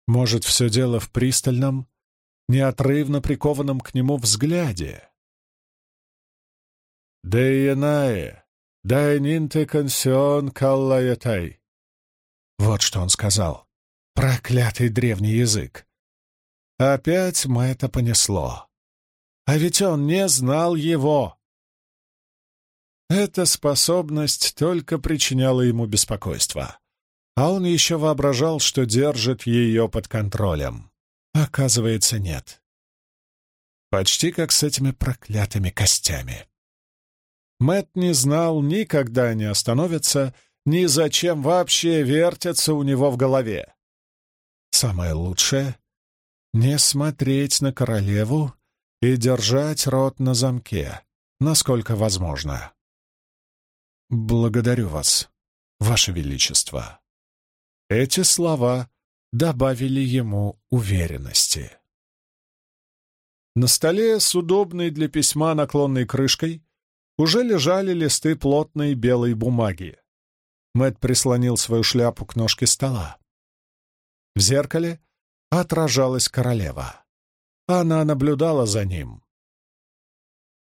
Может, все дело в пристальном, неотрывно прикованном к нему взгляде. «Дейенае, дайнинте консион каллаятай», вот что он сказал. Проклятый древний язык. Опять мы это понесло. А ведь он не знал его. Эта способность только причиняла ему беспокойство. А он еще воображал, что держит ее под контролем. Оказывается, нет. Почти как с этими проклятыми костями. Мэт не знал, никогда не остановится ни зачем вообще вертятся у него в голове. Самое лучшее — не смотреть на королеву и держать рот на замке, насколько возможно. «Благодарю вас, ваше величество». Эти слова добавили ему уверенности. На столе с удобной для письма наклонной крышкой уже лежали листы плотной белой бумаги. Мэт прислонил свою шляпу к ножке стола. В зеркале отражалась королева. Она наблюдала за ним.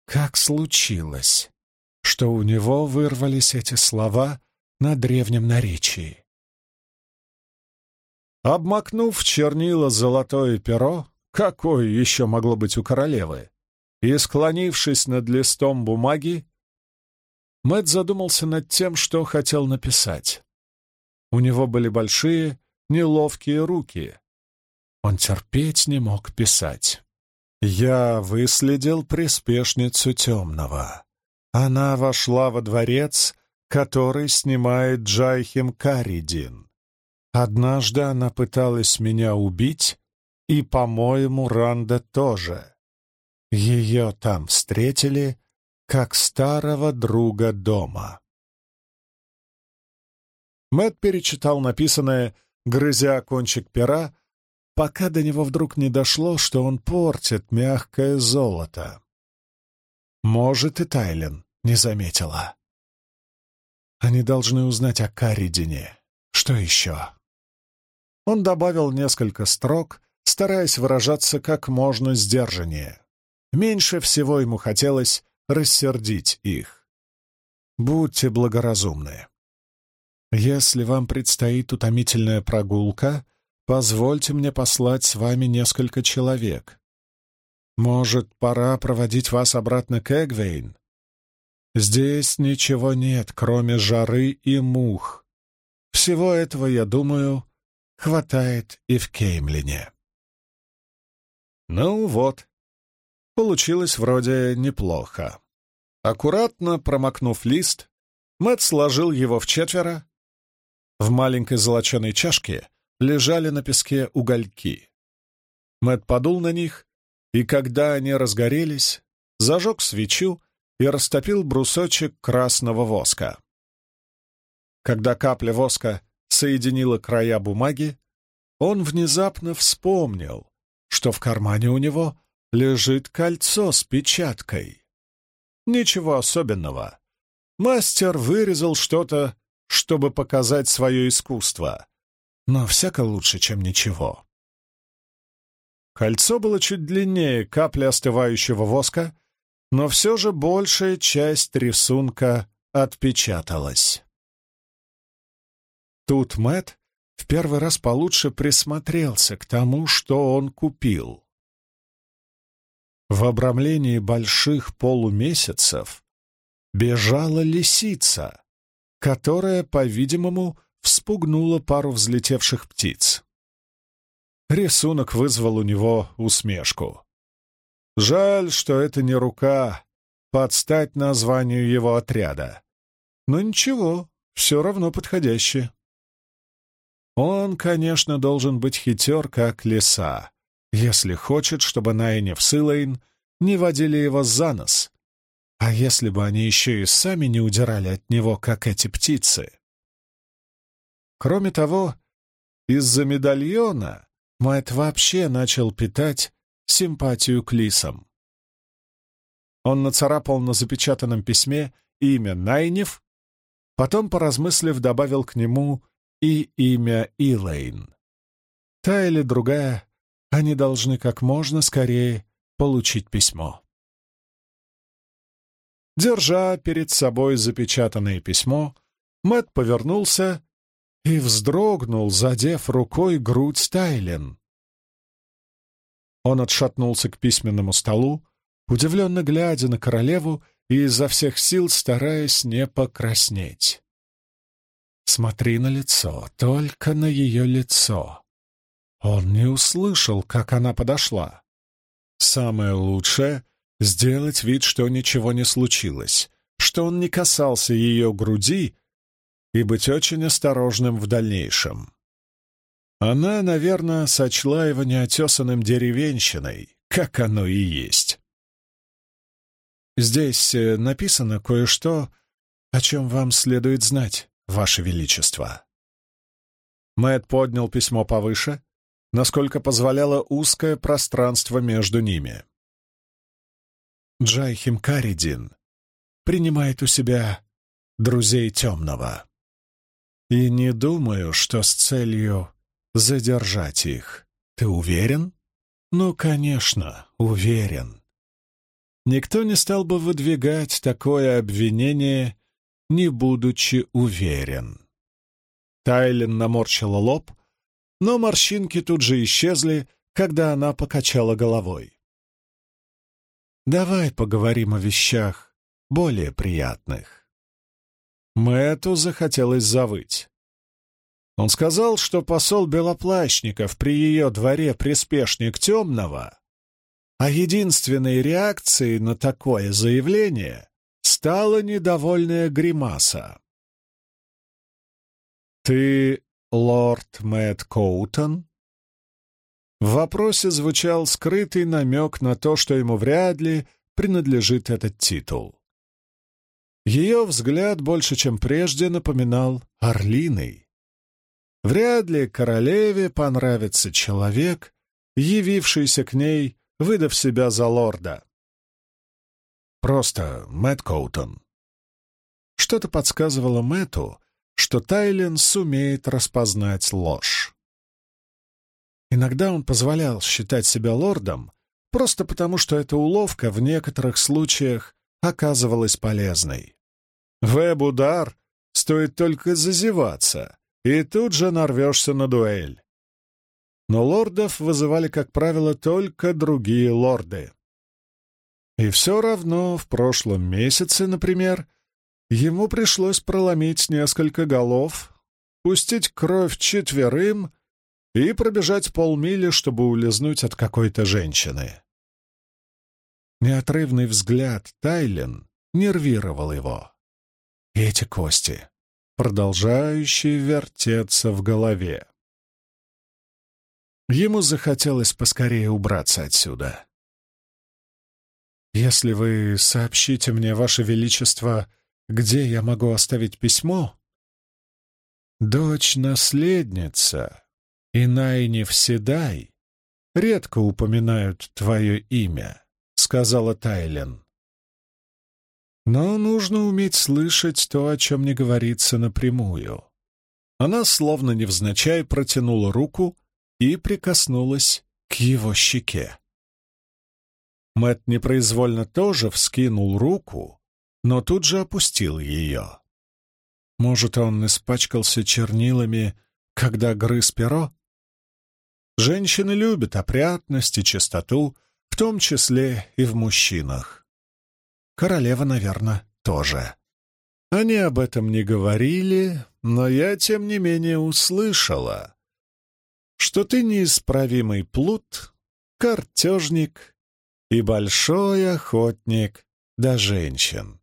Как случилось, что у него вырвались эти слова на древнем наречии? Обмакнув в чернила золотое перо, какое еще могло быть у королевы, и склонившись над листом бумаги, Мэт задумался над тем, что хотел написать. У него были большие, неловкие руки. Он терпеть не мог писать. «Я выследил приспешницу темного. Она вошла во дворец, который снимает Джайхим Каридин. Однажды она пыталась меня убить, и, по-моему, Ранда тоже. Ее там встретили, как старого друга дома. Мэт перечитал написанное, грызя кончик пера, пока до него вдруг не дошло, что он портит мягкое золото. Может, и Тайлен не заметила. Они должны узнать о Каридине. Что еще? Он добавил несколько строк, стараясь выражаться как можно сдержаннее. Меньше всего ему хотелось рассердить их. Будьте благоразумны. Если вам предстоит утомительная прогулка, позвольте мне послать с вами несколько человек. Может, пора проводить вас обратно к Эгвейн? Здесь ничего нет, кроме жары и мух. Всего этого, я думаю, хватает и в Кеймлине. Ну вот, получилось вроде неплохо. Аккуратно промокнув лист, Мэтт сложил его в четверо. В маленькой золоченой чашке лежали на песке угольки. Мэтт подул на них, и когда они разгорелись, зажег свечу и растопил брусочек красного воска. Когда капля воска соединила края бумаги, он внезапно вспомнил, что в кармане у него лежит кольцо с печаткой. Ничего особенного. Мастер вырезал что-то, чтобы показать свое искусство, но всяко лучше, чем ничего. Кольцо было чуть длиннее капли остывающего воска, но все же большая часть рисунка отпечаталась. Тут Мэт в первый раз получше присмотрелся к тому, что он купил. В обрамлении больших полумесяцев бежала лисица, которая, по-видимому, вспугнула пару взлетевших птиц. Рисунок вызвал у него усмешку. Жаль, что это не рука, подстать названию его отряда. Но ничего, все равно подходящее. Он, конечно, должен быть хитер, как лиса, если хочет, чтобы Найнев с не водили его за нос. А если бы они еще и сами не удирали от него, как эти птицы? Кроме того, из-за медальона Мэтт вообще начал питать симпатию к лисам. Он нацарапал на запечатанном письме имя Найнев, потом, поразмыслив, добавил к нему и имя Илэйн. Та или другая, они должны как можно скорее получить письмо. Держа перед собой запечатанное письмо, Мэт повернулся и вздрогнул, задев рукой грудь Тайлен. Он отшатнулся к письменному столу, удивленно глядя на королеву и изо всех сил стараясь не покраснеть. Смотри на лицо, только на ее лицо. Он не услышал, как она подошла. Самое лучшее — сделать вид, что ничего не случилось, что он не касался ее груди и быть очень осторожным в дальнейшем. Она, наверное, сочла его неотесанным деревенщиной, как оно и есть. Здесь э, написано кое-что, о чем вам следует знать. Ваше Величество». Мэт поднял письмо повыше, насколько позволяло узкое пространство между ними. Джайхим Каридин принимает у себя друзей темного. И не думаю, что с целью задержать их. Ты уверен? Ну, конечно, уверен. Никто не стал бы выдвигать такое обвинение не будучи уверен. Тайлин наморщила лоб, но морщинки тут же исчезли, когда она покачала головой. «Давай поговорим о вещах более приятных». Мэту захотелось завыть. Он сказал, что посол Белоплащников при ее дворе приспешник темного, а единственной реакцией на такое заявление стала недовольная гримаса. «Ты лорд Мэтт Коутон?» В вопросе звучал скрытый намек на то, что ему вряд ли принадлежит этот титул. Ее взгляд больше, чем прежде, напоминал орлиный. Вряд ли королеве понравится человек, явившийся к ней, выдав себя за лорда. Просто Мэтт Коутон. Что-то подсказывало Мэтту, что Тайлен сумеет распознать ложь. Иногда он позволял считать себя лордом, просто потому что эта уловка в некоторых случаях оказывалась полезной. Веб-удар стоит только зазеваться, и тут же нарвешься на дуэль. Но лордов вызывали, как правило, только другие лорды. И все равно в прошлом месяце, например, ему пришлось проломить несколько голов, пустить кровь четверым и пробежать полмили, чтобы улизнуть от какой-то женщины. Неотрывный взгляд Тайлен нервировал его. И эти кости, продолжающие вертеться в голове. Ему захотелось поскорее убраться отсюда. «Если вы сообщите мне, Ваше Величество, где я могу оставить письмо?» «Дочь-наследница и Найниф Седай редко упоминают твое имя», — сказала Тайлен. «Но нужно уметь слышать то, о чем не говорится напрямую». Она словно невзначай протянула руку и прикоснулась к его щеке. Мэт непроизвольно тоже вскинул руку, но тут же опустил ее. Может, он испачкался чернилами, когда грыз перо? Женщины любят опрятность и чистоту, в том числе и в мужчинах. Королева, наверное, тоже. Они об этом не говорили, но я, тем не менее, услышала, что ты неисправимый плут, картежник и большой охотник до женщин.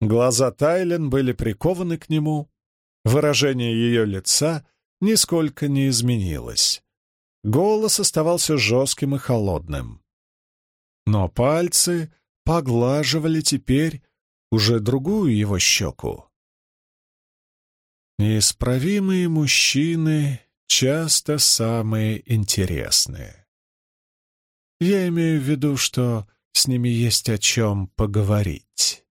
Глаза Тайлен были прикованы к нему, выражение ее лица нисколько не изменилось. Голос оставался жестким и холодным. Но пальцы поглаживали теперь уже другую его щеку. Неисправимые мужчины часто самые интересные. Я имею в виду, что с ними есть о чем поговорить.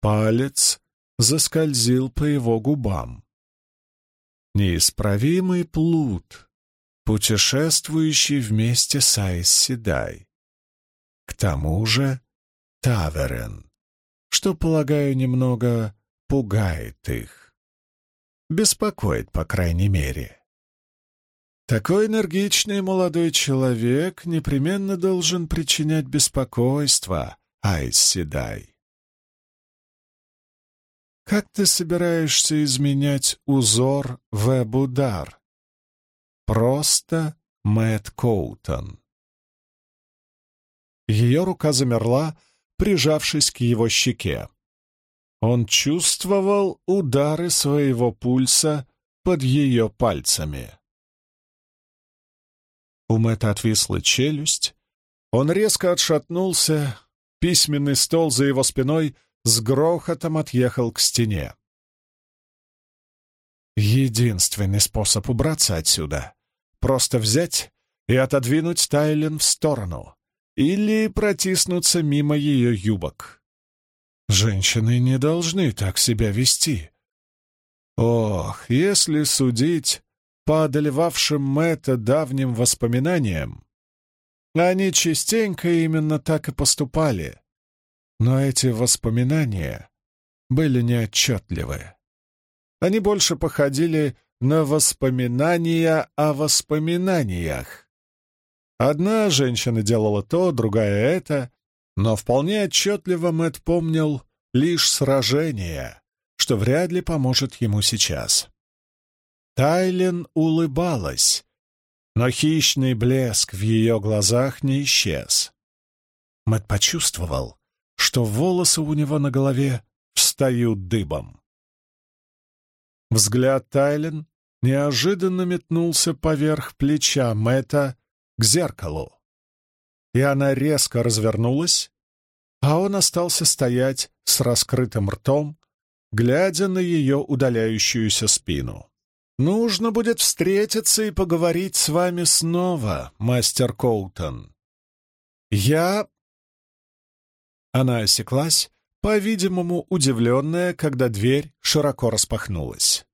Палец заскользил по его губам. Неисправимый плут, путешествующий вместе с Айс. К тому же Таверен, что, полагаю, немного пугает их. Беспокоит, по крайней мере. Такой энергичный молодой человек непременно должен причинять беспокойство, Айс Седай. Как ты собираешься изменять узор веб-удар? Просто Мэтт Коутон. Ее рука замерла, прижавшись к его щеке. Он чувствовал удары своего пульса под ее пальцами. У Мэтта отвисла челюсть. Он резко отшатнулся. Письменный стол за его спиной с грохотом отъехал к стене. Единственный способ убраться отсюда — просто взять и отодвинуть Тайлен в сторону или протиснуться мимо ее юбок. Женщины не должны так себя вести. Ох, если судить по одолевавшим Мэтта давним воспоминаниям, они частенько именно так и поступали. Но эти воспоминания были неотчетливы. Они больше походили на воспоминания о воспоминаниях. Одна женщина делала то, другая это, но вполне отчетливо Мэтт помнил лишь сражение, что вряд ли поможет ему сейчас. Тайлен улыбалась, но хищный блеск в ее глазах не исчез. Мэт почувствовал, что волосы у него на голове встают дыбом. Взгляд Тайлен неожиданно метнулся поверх плеча Мэта к зеркалу, и она резко развернулась, а он остался стоять с раскрытым ртом, глядя на ее удаляющуюся спину. «Нужно будет встретиться и поговорить с вами снова, мастер Коутон. Я...» Она осеклась, по-видимому, удивленная, когда дверь широко распахнулась.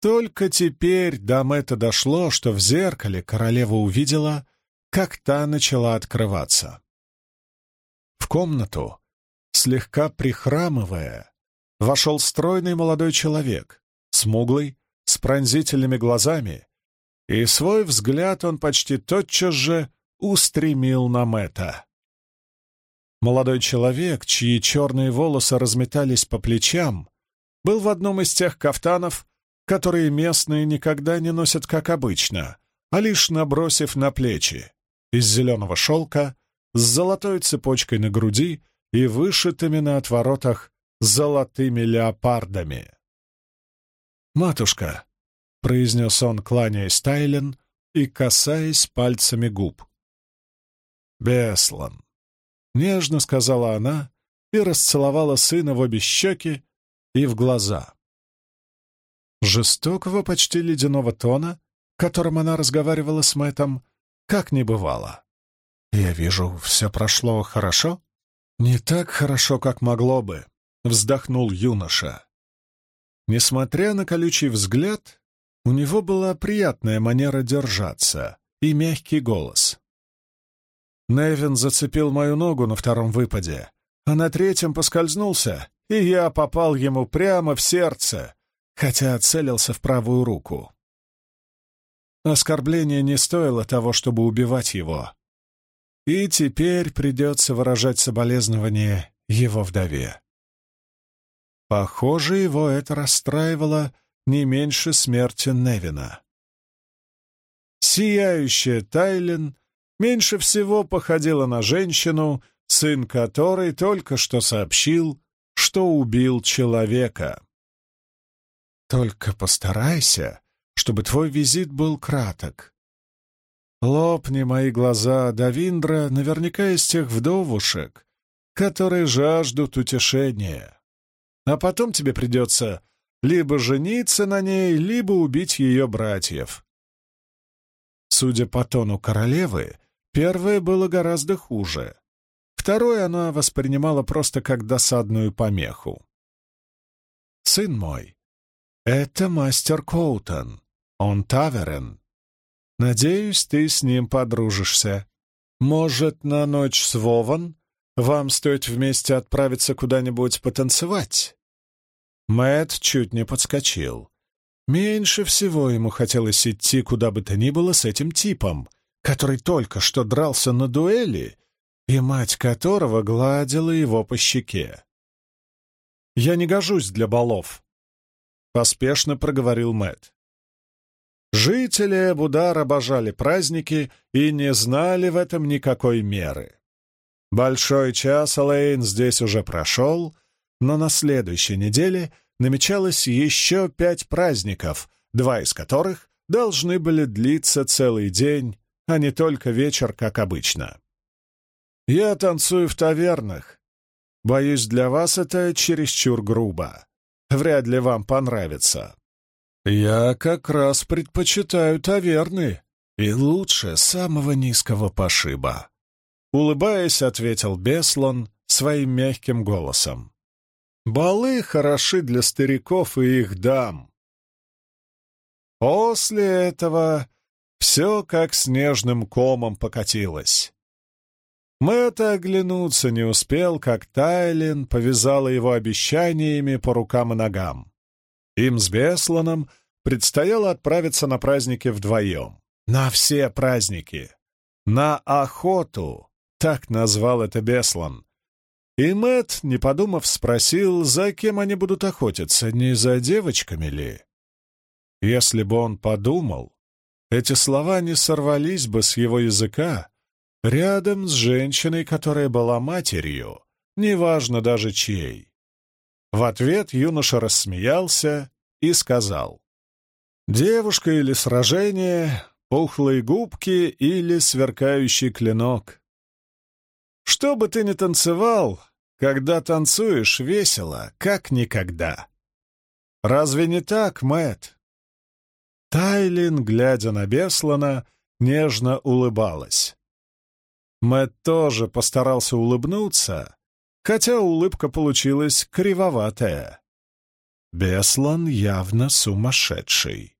Только теперь до Мэтта дошло, что в зеркале королева увидела, как та начала открываться. В комнату, слегка прихрамывая, вошел стройный молодой человек, смуглый, с пронзительными глазами, и свой взгляд он почти тотчас же устремил на Мэтта. Молодой человек, чьи черные волосы разметались по плечам, был в одном из тех кафтанов, которые местные никогда не носят как обычно, а лишь набросив на плечи, из зеленого шелка, с золотой цепочкой на груди и вышитыми на отворотах золотыми леопардами. «Матушка», — произнес он, кланяясь Тайлен и касаясь пальцами губ. «Беслан», — нежно сказала она и расцеловала сына в обе щеки и в глаза жестокого, почти ледяного тона, которым она разговаривала с Мэттом, как не бывало. «Я вижу, все прошло хорошо?» «Не так хорошо, как могло бы», — вздохнул юноша. Несмотря на колючий взгляд, у него была приятная манера держаться и мягкий голос. Невин зацепил мою ногу на втором выпаде, а на третьем поскользнулся, и я попал ему прямо в сердце, хотя целился в правую руку. Оскорбление не стоило того, чтобы убивать его. И теперь придется выражать соболезнование его вдове. Похоже, его это расстраивало не меньше смерти Невина. Сияющая Тайлин меньше всего походила на женщину, сын которой только что сообщил, что убил человека. Только постарайся, чтобы твой визит был краток. Лопни мои глаза, Давиндра наверняка из тех вдовушек, которые жаждут утешения. А потом тебе придется либо жениться на ней, либо убить ее братьев. Судя по тону королевы, первое было гораздо хуже. Второе она воспринимала просто как досадную помеху. «Сын мой, «Это мастер Коутон. Он таверен. Надеюсь, ты с ним подружишься. Может, на ночь с Вован вам стоит вместе отправиться куда-нибудь потанцевать?» Мэт чуть не подскочил. Меньше всего ему хотелось идти куда бы то ни было с этим типом, который только что дрался на дуэли, и мать которого гладила его по щеке. «Я не гожусь для балов», — поспешно проговорил Мэт. Жители Будар обожали праздники и не знали в этом никакой меры. Большой час Лейн здесь уже прошел, но на следующей неделе намечалось еще пять праздников, два из которых должны были длиться целый день, а не только вечер, как обычно. Я танцую в тавернах. Боюсь, для вас это чересчур грубо вряд ли вам понравится. Я как раз предпочитаю таверны, и лучше самого низкого пошиба. Улыбаясь, ответил Беслон своим мягким голосом. Балы хороши для стариков и их дам. После этого все как снежным комом покатилось. Мэтт оглянуться не успел, как Тайлин повязала его обещаниями по рукам и ногам. Им с Бесланом предстояло отправиться на праздники вдвоем. На все праздники. На охоту, так назвал это Беслан. И Мэтт, не подумав, спросил, за кем они будут охотиться, не за девочками ли? Если бы он подумал, эти слова не сорвались бы с его языка, Рядом с женщиной, которая была матерью, неважно даже чьей. В ответ юноша рассмеялся и сказал. «Девушка или сражение, пухлые губки или сверкающий клинок. Что бы ты ни танцевал, когда танцуешь весело, как никогда. Разве не так, Мэт? Тайлин, глядя на Беслана, нежно улыбалась. Мэт тоже постарался улыбнуться, хотя улыбка получилась кривоватая. Беслан явно сумасшедший.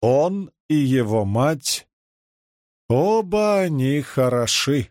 Он и его мать, оба они хороши.